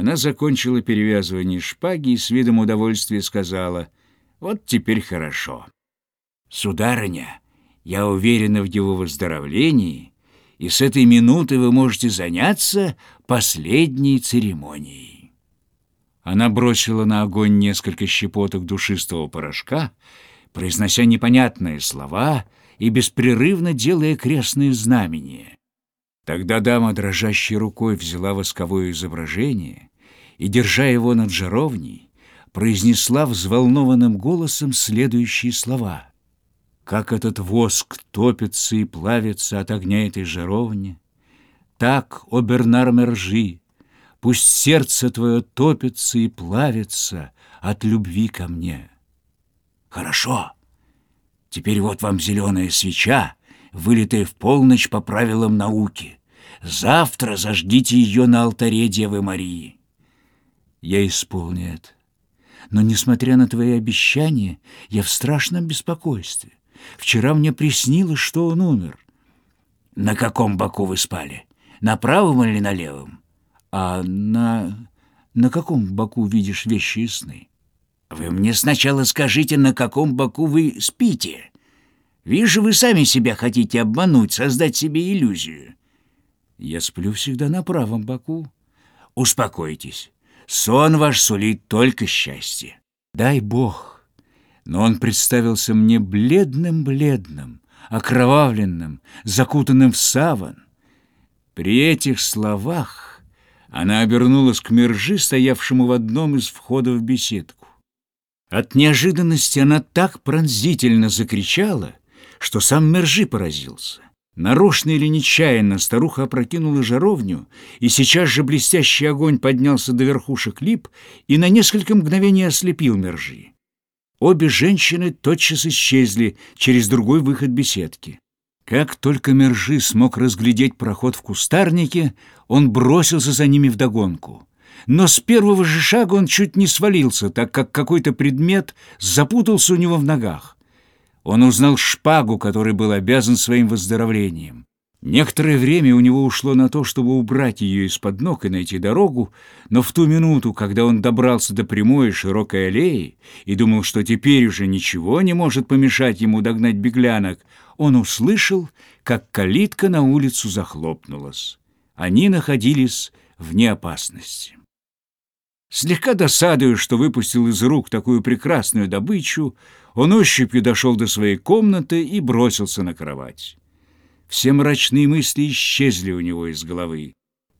Она закончила перевязывание шпаги и с видом удовольствия сказала, «Вот теперь хорошо». «Сударыня, я уверена в его выздоровлении, и с этой минуты вы можете заняться последней церемонией». Она бросила на огонь несколько щепоток душистого порошка, произнося непонятные слова и беспрерывно делая крестные знамения. Тогда дама дрожащей рукой взяла восковое изображение и, держа его над жаровней, произнесла взволнованным голосом следующие слова. «Как этот воск топится и плавится от огня этой жаровни, так, о Бернар Мержи, пусть сердце твое топится и плавится от любви ко мне». «Хорошо. Теперь вот вам зеленая свеча, вылитая в полночь по правилам науки. Завтра зажгите ее на алтаре Девы Марии». «Я исполню это. Но, несмотря на твои обещания, я в страшном беспокойстве. Вчера мне приснилось, что он умер». «На каком боку вы спали? На правом или на левом?» «А на... на каком боку видишь вещи и сны?» «Вы мне сначала скажите, на каком боку вы спите. Вижу, вы сами себя хотите обмануть, создать себе иллюзию». «Я сплю всегда на правом боку». «Успокойтесь. Сон ваш сулит только счастье». «Дай Бог». Но он представился мне бледным-бледным, окровавленным, закутанным в саван. При этих словах она обернулась к Мержи, стоявшему в одном из входов в беседку. От неожиданности она так пронзительно закричала, что сам Мержи поразился. Нарочно или нечаянно старуха опрокинула жаровню, и сейчас же блестящий огонь поднялся до верхушек лип и на несколько мгновений ослепил Мержи. Обе женщины тотчас исчезли через другой выход беседки. Как только Мержи смог разглядеть проход в кустарнике, он бросился за ними вдогонку но с первого же шага он чуть не свалился, так как какой-то предмет запутался у него в ногах. Он узнал шпагу, которой был обязан своим выздоровлением. Некоторое время у него ушло на то, чтобы убрать ее из-под ног и найти дорогу, но в ту минуту, когда он добрался до прямой и широкой аллеи и думал, что теперь уже ничего не может помешать ему догнать беглянок, он услышал, как калитка на улицу захлопнулась. Они находились вне опасности. Слегка досадуя, что выпустил из рук такую прекрасную добычу, он ощупью дошел до своей комнаты и бросился на кровать. Все мрачные мысли исчезли у него из головы.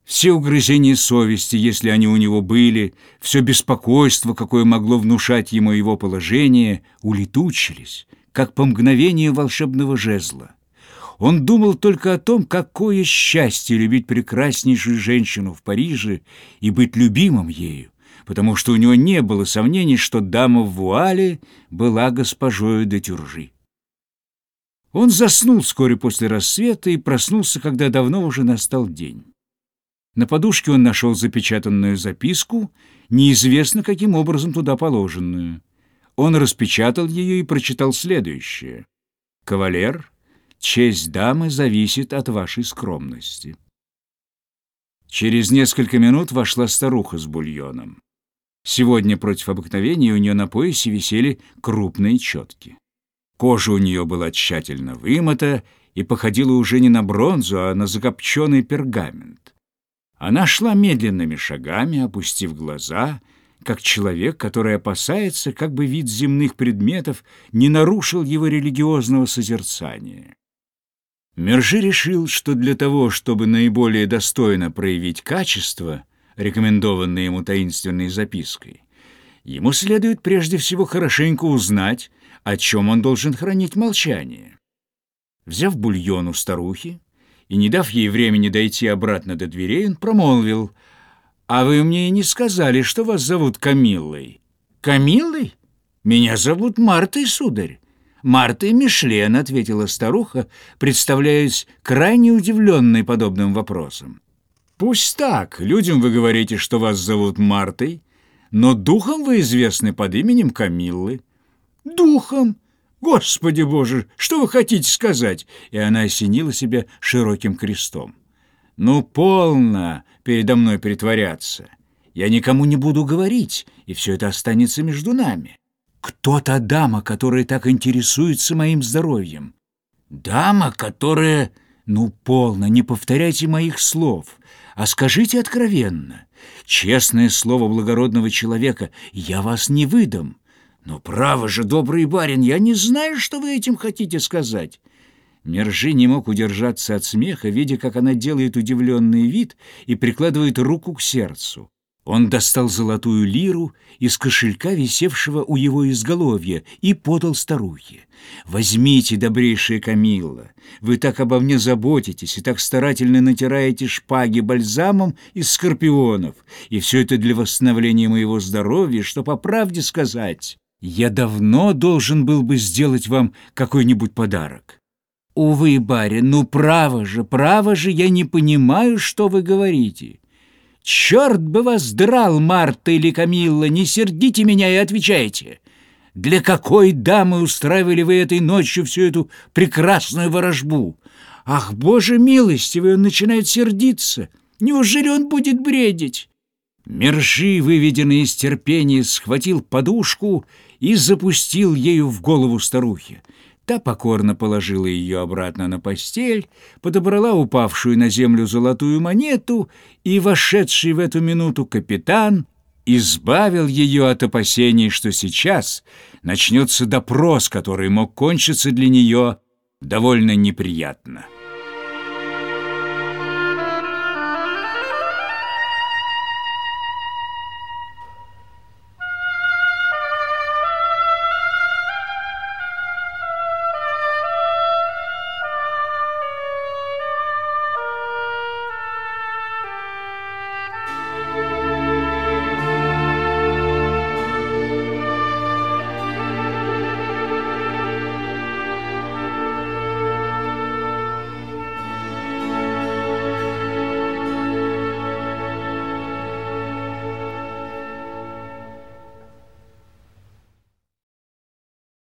Все угрызения совести, если они у него были, все беспокойство, какое могло внушать ему его положение, улетучились, как по мгновению волшебного жезла. Он думал только о том, какое счастье любить прекраснейшую женщину в Париже и быть любимым ею, потому что у него не было сомнений, что дама в вуале была госпожою де Тюржи. Он заснул вскоре после рассвета и проснулся, когда давно уже настал день. На подушке он нашел запечатанную записку, неизвестно каким образом туда положенную. Он распечатал ее и прочитал следующее. «Кавалер, честь дамы зависит от вашей скромности». Через несколько минут вошла старуха с бульоном. Сегодня против обыкновения у нее на поясе висели крупные четки. Кожа у нее была тщательно вымыта и походила уже не на бронзу, а на закопченный пергамент. Она шла медленными шагами, опустив глаза, как человек, который опасается, как бы вид земных предметов не нарушил его религиозного созерцания. Мержи решил, что для того, чтобы наиболее достойно проявить качество, рекомендованной ему таинственной запиской, ему следует прежде всего хорошенько узнать, о чем он должен хранить молчание. Взяв бульон у старухи и не дав ей времени дойти обратно до дверей, он промолвил, «А вы мне и не сказали, что вас зовут Камиллой». «Камиллой? Меня зовут Мартой, сударь». «Мартой Мишлен», — ответила старуха, представляясь крайне удивленной подобным вопросом. Пусть так, людям вы говорите, что вас зовут Мартой, но духом вы известны под именем Камиллы. Духом? Господи Боже, что вы хотите сказать? И она осенила себя широким крестом. Ну, полно передо мной притворяться. Я никому не буду говорить, и все это останется между нами. Кто та дама, которая так интересуется моим здоровьем? Дама, которая... Ну, полно, не повторяйте моих слов, а скажите откровенно. Честное слово благородного человека, я вас не выдам. Но право же, добрый барин, я не знаю, что вы этим хотите сказать. Мержи не мог удержаться от смеха, видя, как она делает удивленный вид и прикладывает руку к сердцу. Он достал золотую лиру из кошелька, висевшего у его изголовья, и подал старухе. «Возьмите, добрейшая Камилла, вы так обо мне заботитесь и так старательно натираете шпаги бальзамом из скорпионов, и все это для восстановления моего здоровья, что, по правде сказать, я давно должен был бы сделать вам какой-нибудь подарок». «Увы, барин, ну право же, право же, я не понимаю, что вы говорите». «Черт бы вас драл, Марта или Камилла, не сердите меня и отвечайте. Для какой дамы устраивали вы этой ночью всю эту прекрасную ворожбу? Ах, Боже милостивый, он начинает сердиться. Неужели он будет бредить?» Мержи, выведенный из терпения, схватил подушку и запустил ею в голову старухи. Та покорно положила ее обратно на постель, подобрала упавшую на землю золотую монету, и вошедший в эту минуту капитан избавил ее от опасений, что сейчас начнется допрос, который мог кончиться для нее довольно неприятно.